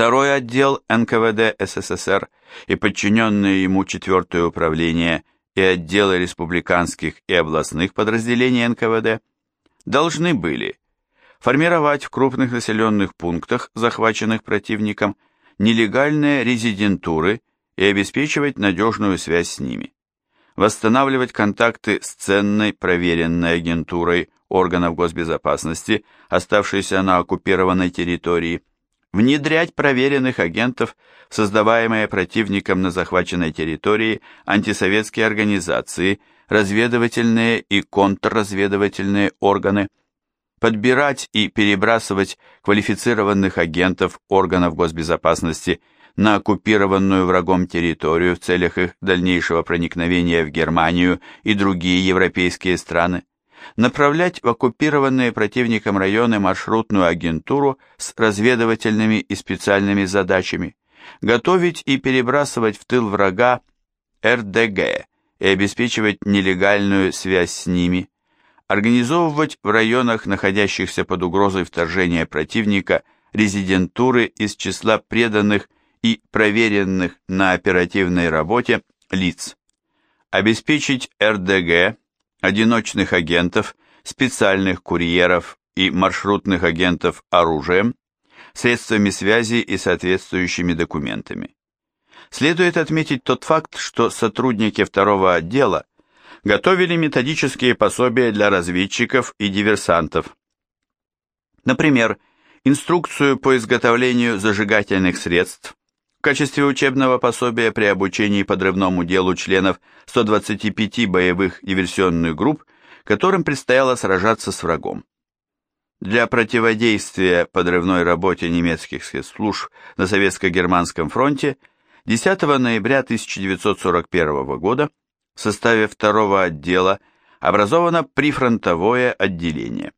Второй отдел НКВД СССР и подчиненные ему четвертое управление и отделы республиканских и областных подразделений НКВД должны были формировать в крупных населенных пунктах, захваченных противником, нелегальные резидентуры и обеспечивать надежную связь с ними, восстанавливать контакты с ценной проверенной агентурой органов госбезопасности, оставшейся на оккупированной территории, внедрять проверенных агентов создаваемые противником на захваченной территории антисоветские организации, разведывательные и контрразведывательные органы, подбирать и перебрасывать квалифицированных агентов органов госбезопасности на оккупированную врагом территорию в целях их дальнейшего проникновения в Германию и другие европейские страны, направлять в оккупированные противником районы маршрутную агентуру с разведывательными и специальными задачами, готовить и перебрасывать в тыл врага РДГ и обеспечивать нелегальную связь с ними, организовывать в районах, находящихся под угрозой вторжения противника, резидентуры из числа преданных и проверенных на оперативной работе лиц, обеспечить РДГ одиночных агентов, специальных курьеров и маршрутных агентов оружием, средствами связи и соответствующими документами. Следует отметить тот факт, что сотрудники второго отдела готовили методические пособия для разведчиков и диверсантов. Например, инструкцию по изготовлению зажигательных средств, в качестве учебного пособия при обучении подрывному делу членов 125 боевых диверсионных групп, которым предстояло сражаться с врагом. Для противодействия подрывной работе немецких спецслужб на Советско-Германском фронте 10 ноября 1941 года в составе второго отдела образовано прифронтовое отделение.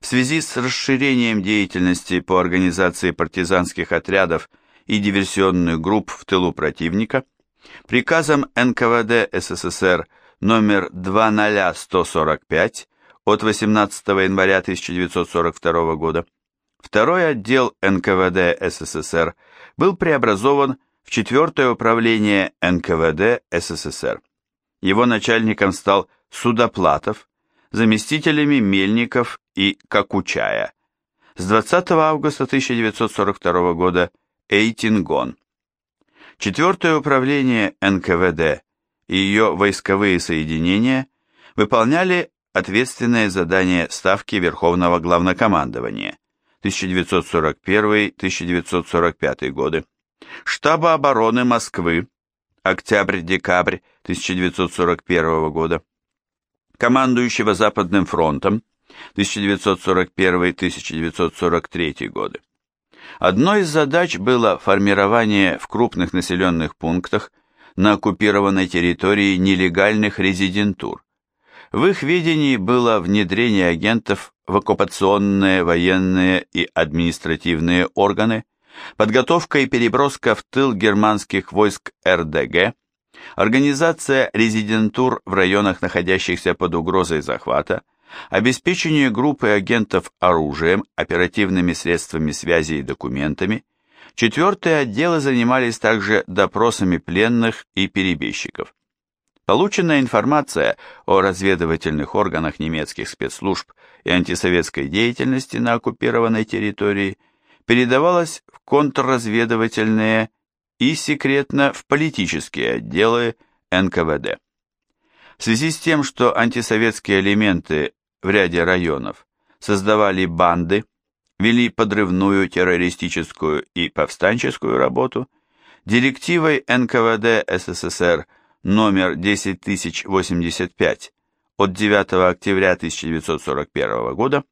В связи с расширением деятельности по организации партизанских отрядов и диверсионных групп в тылу противника, приказом НКВД СССР номер 20145 от 18 января 1942 года, второй отдел НКВД СССР был преобразован в четвертое управление НКВД СССР. Его начальником стал Судоплатов, заместителями Мельников и Какучая. С 20 августа 1942 года Эйтингон. Четвертое управление НКВД и ее войсковые соединения выполняли ответственное задание Ставки Верховного Главнокомандования 1941-1945 годы, Штаба обороны Москвы, октябрь-декабрь 1941 года, командующего Западным фронтом 1941-1943 годы. Одной из задач было формирование в крупных населенных пунктах на оккупированной территории нелегальных резидентур. В их видении было внедрение агентов в оккупационные военные и административные органы, подготовка и переброска в тыл германских войск РДГ, организация резидентур в районах, находящихся под угрозой захвата, обеспечение группы агентов оружием, оперативными средствами связи и документами, четвертые отделы занимались также допросами пленных и перебежчиков. Полученная информация о разведывательных органах немецких спецслужб и антисоветской деятельности на оккупированной территории передавалась в контрразведывательные и секретно в политические отделы НКВД. В связи с тем, что антисоветские элементы в ряде районов создавали банды, вели подрывную террористическую и повстанческую работу, директивой НКВД СССР номер 10085 от 9 октября 1941 года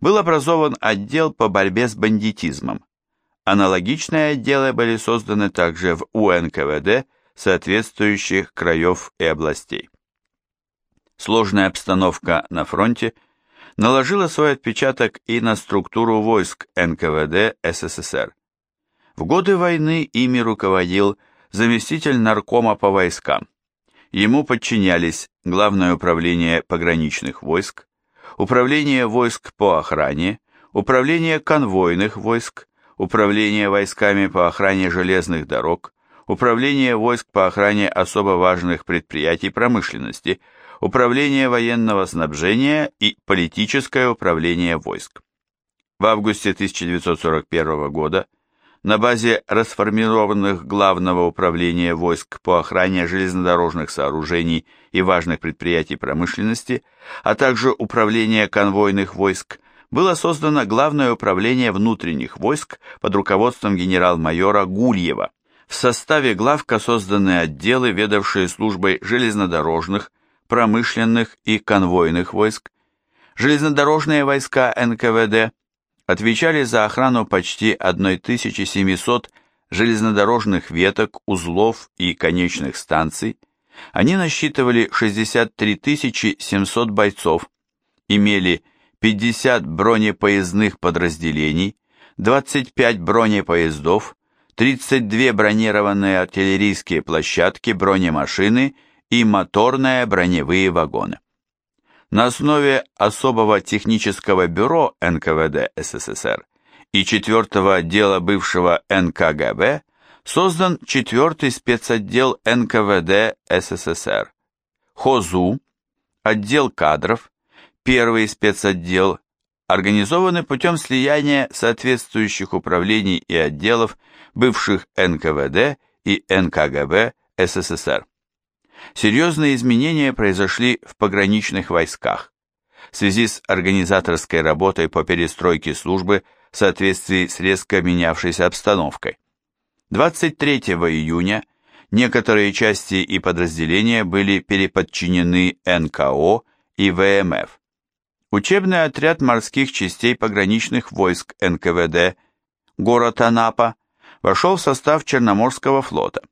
был образован отдел по борьбе с бандитизмом. Аналогичные отделы были созданы также в УНКВД соответствующих краев и областей. Сложная обстановка на фронте наложила свой отпечаток и на структуру войск НКВД СССР. В годы войны ими руководил заместитель наркома по войскам. Ему подчинялись Главное управление пограничных войск, Управление войск по охране, Управление конвойных войск, Управление войсками по охране железных дорог, Управление войск по охране особо важных предприятий промышленности, Управление военного снабжения и Политическое управление войск. В августе 1941 года на базе расформированных Главного управления войск по охране железнодорожных сооружений и важных предприятий промышленности, а также Управление конвойных войск, было создано Главное управление внутренних войск под руководством генерал-майора Гульева. В составе главка созданы отделы, ведавшие службой железнодорожных, промышленных и конвойных войск. Железнодорожные войска НКВД отвечали за охрану почти 1700 железнодорожных веток, узлов и конечных станций. Они насчитывали 63 700 бойцов, имели 50 бронепоездных подразделений, 25 бронепоездов, 32 бронированные артиллерийские площадки, бронемашины и моторные броневые вагоны. На основе особого технического бюро НКВД СССР и 4 отдела бывшего НКГБ создан 4 спецотдел НКВД СССР, ХОЗУ, отдел кадров, первый спецотдел, организованы путем слияния соответствующих управлений и отделов бывших НКВД и НКГБ СССР. Серьезные изменения произошли в пограничных войсках в связи с организаторской работой по перестройке службы в соответствии с резко менявшейся обстановкой. 23 июня некоторые части и подразделения были переподчинены НКО и ВМФ. Учебный отряд морских частей пограничных войск НКВД город Анапа вошел в состав Черноморского флота.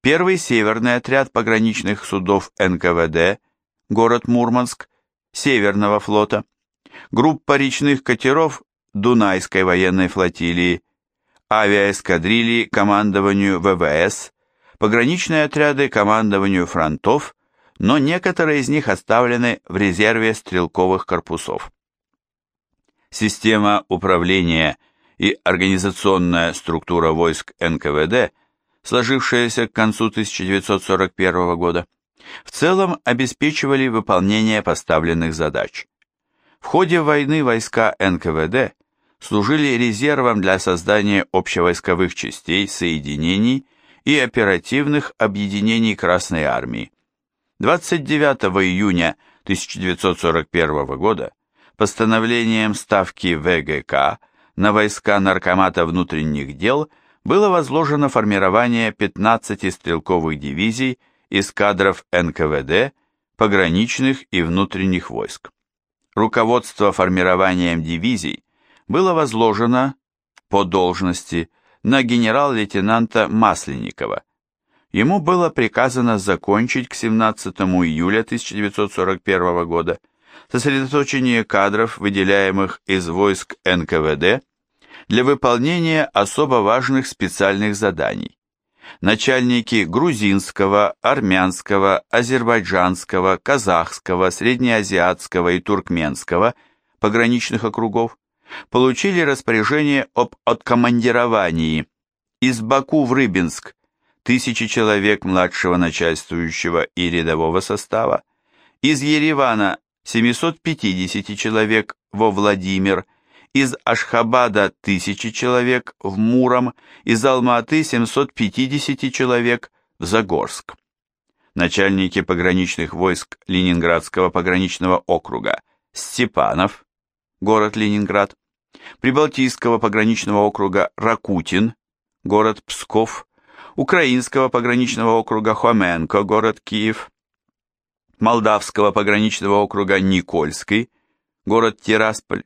Первый северный отряд пограничных судов НКВД, город Мурманск, Северного флота, группа речных катеров Дунайской военной флотилии, авиаэскадрильи командованию ВВС, пограничные отряды командованию фронтов, но некоторые из них оставлены в резерве стрелковых корпусов. Система управления и организационная структура войск НКВД – сложившиеся к концу 1941 года, в целом обеспечивали выполнение поставленных задач. В ходе войны войска НКВД служили резервом для создания общевойсковых частей, соединений и оперативных объединений Красной Армии. 29 июня 1941 года постановлением Ставки ВГК на войска Наркомата внутренних дел – было возложено формирование 15 стрелковых дивизий из кадров НКВД, пограничных и внутренних войск. Руководство формированием дивизий было возложено по должности на генерал-лейтенанта Масленникова. Ему было приказано закончить к 17 июля 1941 года сосредоточение кадров, выделяемых из войск НКВД, для выполнения особо важных специальных заданий. Начальники грузинского, армянского, азербайджанского, казахского, среднеазиатского и туркменского пограничных округов получили распоряжение об откомандировании из Баку в Рыбинск тысячи человек младшего начальствующего и рядового состава, из Еревана 750 человек во Владимир – из Ашхабада тысячи человек в Муром, из Алматы 750 человек в Загорск. Начальники пограничных войск Ленинградского пограничного округа Степанов, город Ленинград, Прибалтийского пограничного округа Ракутин, город Псков, Украинского пограничного округа Хоменко, город Киев, Молдавского пограничного округа Никольский, город Тирасполь,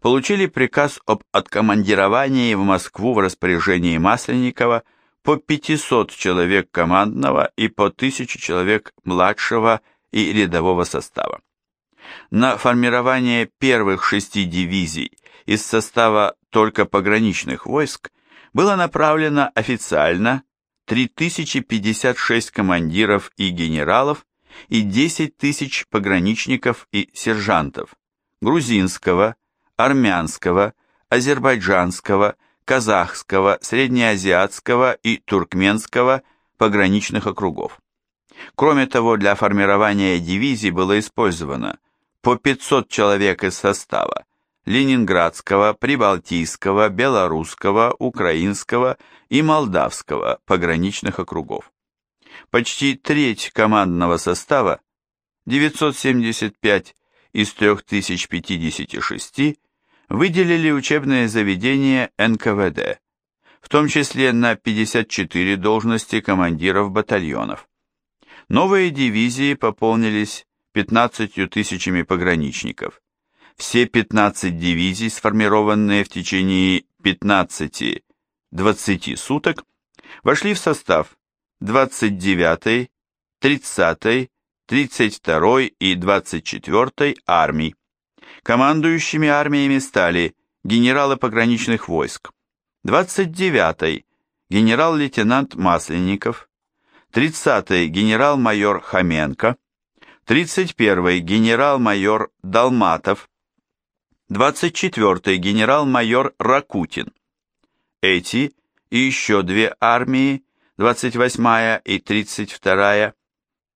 получили приказ об откомандировании в Москву в распоряжении Масленникова по 500 человек командного и по 1000 человек младшего и рядового состава. На формирование первых шести дивизий из состава только пограничных войск было направлено официально 3056 командиров и генералов и 10 тысяч пограничников и сержантов грузинского, армянского, азербайджанского, казахского, среднеазиатского и туркменского пограничных округов. Кроме того, для формирования дивизий было использовано по 500 человек из состава Ленинградского, Прибалтийского, Белорусского, Украинского и Молдавского пограничных округов. Почти треть командного состава, 975 из 3056, выделили учебные заведения НКВД, в том числе на 54 должности командиров батальонов. Новые дивизии пополнились 15 тысячами пограничников. Все 15 дивизий, сформированные в течение 15-20 суток, вошли в состав 29-й, 30-й, 32-й и 24-й армий. Командующими армиями стали генералы пограничных войск. 29-й генерал-лейтенант Масленников, 30-й генерал-майор Хоменко, 31-й генерал-майор Долматов, 24-й генерал-майор Ракутин. Эти и еще две армии, 28-я и 32-я,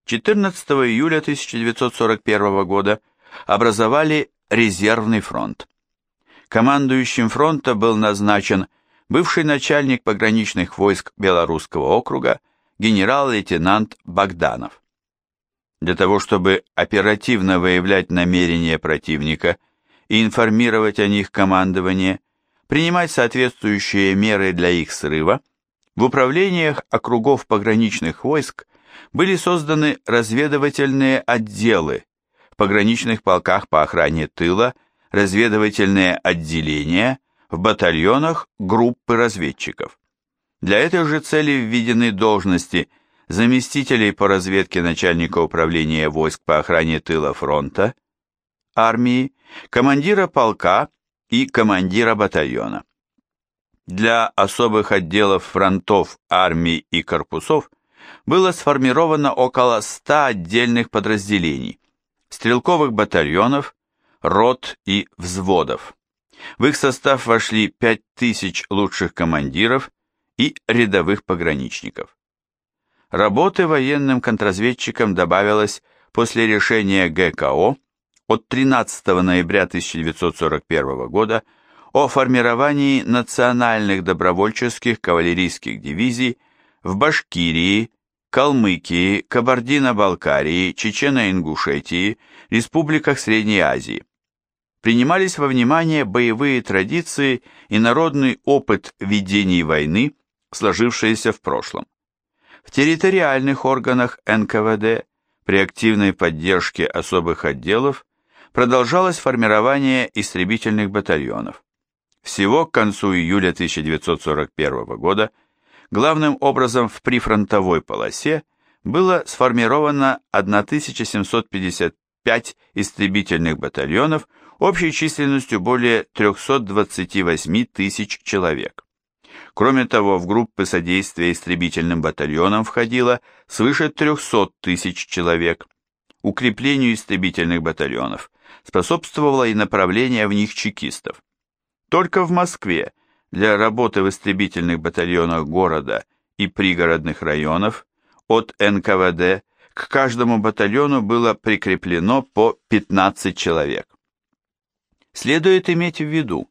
14 июля 1941 года образовали резервный фронт. Командующим фронта был назначен бывший начальник пограничных войск Белорусского округа генерал-лейтенант Богданов. Для того, чтобы оперативно выявлять намерения противника и информировать о них командование, принимать соответствующие меры для их срыва, в управлениях округов пограничных войск были созданы разведывательные отделы, пограничных полках по охране тыла разведывательные отделения, в батальонах группы разведчиков. Для этой же цели введены должности заместителей по разведке начальника управления войск по охране тыла фронта, армии, командира полка и командира батальона. Для особых отделов фронтов, армий и корпусов было сформировано около 100 отдельных подразделений, стрелковых батальонов, рот и взводов. В их состав вошли 5000 лучших командиров и рядовых пограничников. Работы военным контрразведчикам добавилось после решения ГКО от 13 ноября 1941 года о формировании национальных добровольческих кавалерийских дивизий в Башкирии, Калмыкии, Кабардино-Балкарии, Чечено-Ингушетии, республиках Средней Азии. Принимались во внимание боевые традиции и народный опыт ведения войны сложившееся в прошлом. В территориальных органах НКВД при активной поддержке особых отделов продолжалось формирование истребительных батальонов. Всего к концу июля 1941 года главным образом в прифронтовой полосе было сформировано 1755 истребительных батальонов общей численностью более 328 тысяч человек. Кроме того, в группы содействия истребительным батальонам входило свыше 300 тысяч человек. Укреплению истребительных батальонов способствовало и направление в них чекистов. Только в Москве для работы в истребительных батальонах города и пригородных районов от НКВД к каждому батальону было прикреплено по 15 человек. Следует иметь в виду,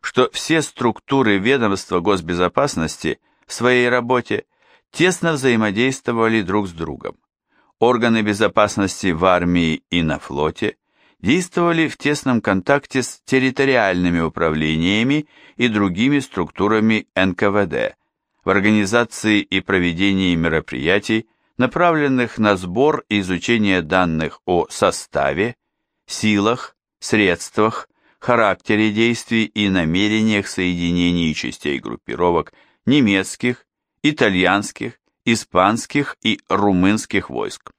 что все структуры ведомства госбезопасности в своей работе тесно взаимодействовали друг с другом. Органы безопасности в армии и на флоте действовали в тесном контакте с территориальными управлениями и другими структурами НКВД в организации и проведении мероприятий, направленных на сбор и изучение данных о составе, силах, средствах, характере действий и намерениях соединений частей группировок немецких, итальянских, испанских и румынских войск.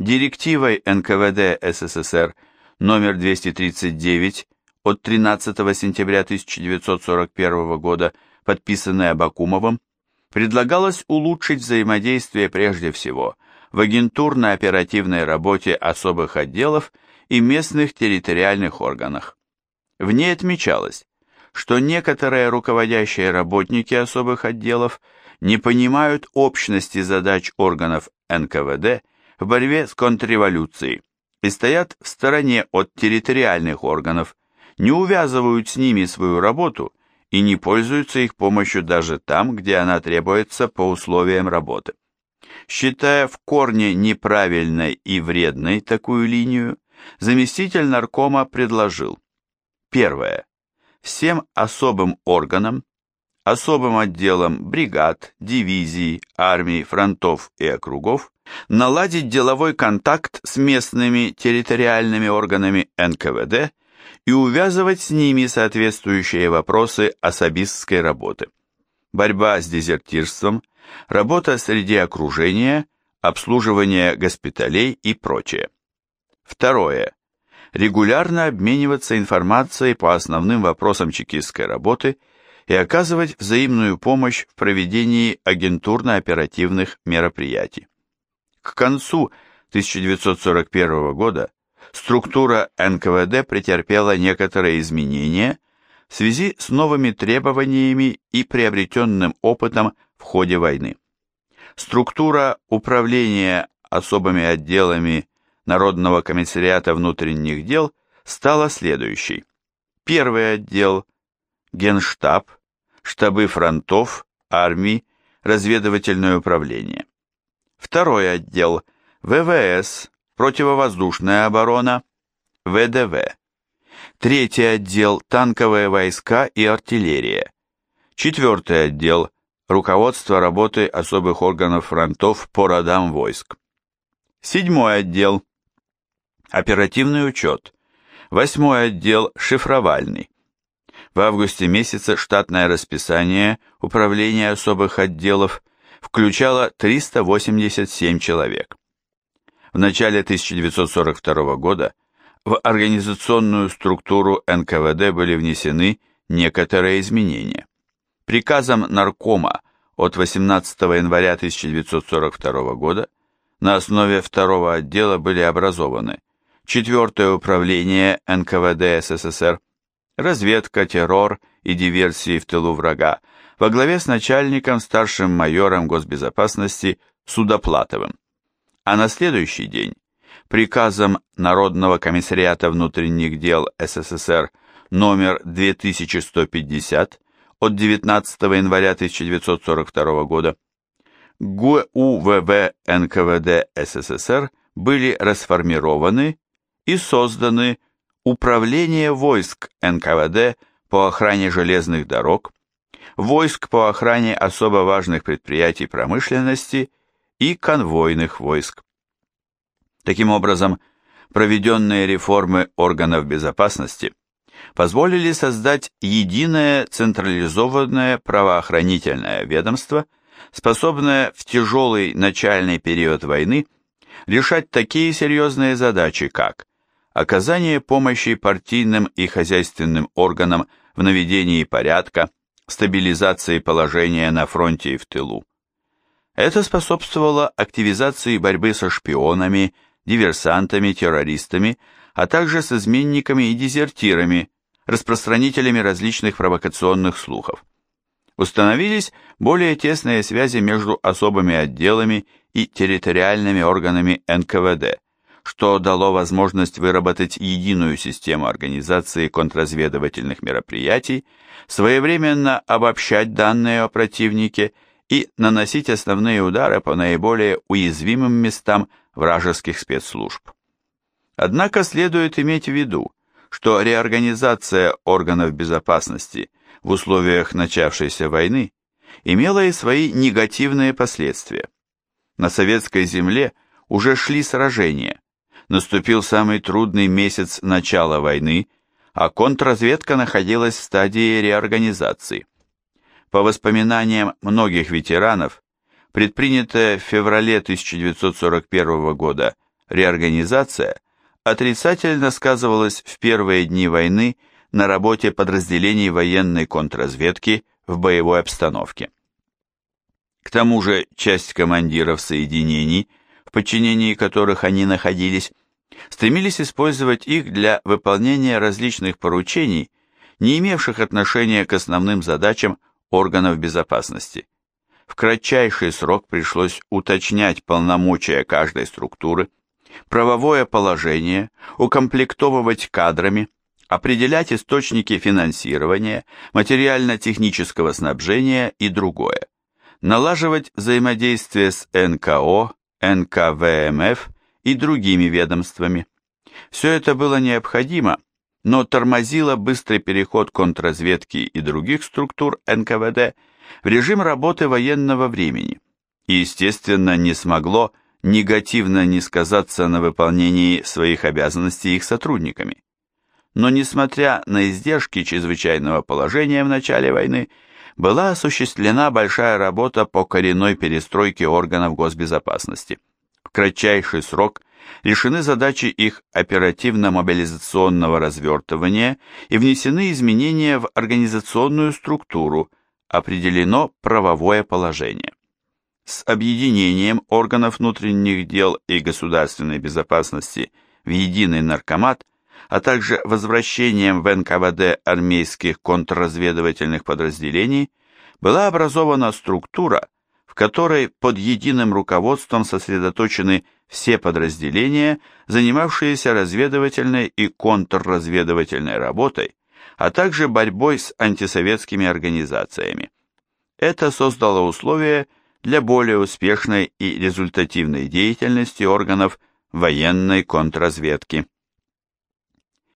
Директивой НКВД СССР номер 239 от 13 сентября 1941 года, подписанной Абакумовым, предлагалось улучшить взаимодействие прежде всего в агентурно-оперативной работе особых отделов и местных территориальных органах. В ней отмечалось, что некоторые руководящие работники особых отделов не понимают общности задач органов НКВД в борьбе с контрреволюцией и стоят в стороне от территориальных органов, не увязывают с ними свою работу и не пользуются их помощью даже там, где она требуется по условиям работы. Считая в корне неправильной и вредной такую линию, заместитель наркома предложил Первое. Всем особым органам, особым отделам бригад, дивизий, армий, фронтов и округов наладить деловой контакт с местными территориальными органами НКВД и увязывать с ними соответствующие вопросы особистской работы. Борьба с дезертирством, работа среди окружения, обслуживание госпиталей и прочее. Второе. Регулярно обмениваться информацией по основным вопросам чекистской работы оказывать взаимную помощь в проведении агентурно-оперативных мероприятий. К концу 1941 года структура НКВД претерпела некоторые изменения в связи с новыми требованиями и приобретенным опытом в ходе войны. Структура управления особыми отделами Народного комиссариата внутренних дел стала следующей. Первый отдел – Генштаб, штабы фронтов, армий, разведывательное управление. Второй отдел – ВВС, противовоздушная оборона, ВДВ. Третий отдел – танковые войска и артиллерия. Четвертый отдел – руководство работы особых органов фронтов по родам войск. Седьмой отдел – оперативный учет. Восьмой отдел – шифровальный. В августе месяце штатное расписание Управления особых отделов – включала 387 человек. В начале 1942 года в организационную структуру НКВД были внесены некоторые изменения. Приказом Наркома от 18 января 1942 года на основе второго отдела были образованы четвертое управление НКВД СССР, разведка, террор и диверсии в тылу врага, во главе с начальником старшим майором госбезопасности Судоплатовым. А на следующий день приказом Народного комиссариата внутренних дел СССР номер 2150 от 19 января 1942 года ГУВВ НКВД СССР были расформированы и созданы Управление войск НКВД по охране железных дорог, войск по охране особо важных предприятий промышленности и конвойных войск. Таким образом, проведенные реформы органов безопасности позволили создать единое централизованное правоохранительное ведомство, способное в тяжелый начальный период войны решать такие серьезные задачи, как оказание помощи партийным и хозяйственным органам в наведении порядка, стабилизации положения на фронте и в тылу. Это способствовало активизации борьбы со шпионами, диверсантами, террористами, а также с изменниками и дезертирами, распространителями различных провокационных слухов. Установились более тесные связи между особыми отделами и территориальными органами НКВД, что дало возможность выработать единую систему организации контрразведывательных мероприятий, своевременно обобщать данные о противнике и наносить основные удары по наиболее уязвимым местам вражеских спецслужб. Однако следует иметь в виду, что реорганизация органов безопасности в условиях начавшейся войны имела и свои негативные последствия. На советской земле уже шли сражения, наступил самый трудный месяц начала войны, а контрразведка находилась в стадии реорганизации. По воспоминаниям многих ветеранов, предпринятая в феврале 1941 года реорганизация отрицательно сказывалась в первые дни войны на работе подразделений военной контрразведки в боевой обстановке. К тому же часть командиров соединений – подчинении которых они находились, стремились использовать их для выполнения различных поручений, не имевших отношения к основным задачам органов безопасности. В кратчайший срок пришлось уточнять полномочия каждой структуры, правовое положение, укомплектовывать кадрами, определять источники финансирования, материально-технического снабжения и другое, налаживать взаимодействие с НКО, НКВМФ и другими ведомствами. Все это было необходимо, но тормозило быстрый переход контрразведки и других структур НКВД в режим работы военного времени и, естественно, не смогло негативно не сказаться на выполнении своих обязанностей их сотрудниками. Но несмотря на издержки чрезвычайного положения в начале войны, была осуществлена большая работа по коренной перестройке органов госбезопасности. В кратчайший срок решены задачи их оперативно-мобилизационного развертывания и внесены изменения в организационную структуру, определено правовое положение. С объединением органов внутренних дел и государственной безопасности в единый наркомат, а также возвращением в НКВД армейских контрразведывательных подразделений была образована структура, в которой под единым руководством сосредоточены все подразделения, занимавшиеся разведывательной и контрразведывательной работой, а также борьбой с антисоветскими организациями. Это создало условия для более успешной и результативной деятельности органов военной контрразведки.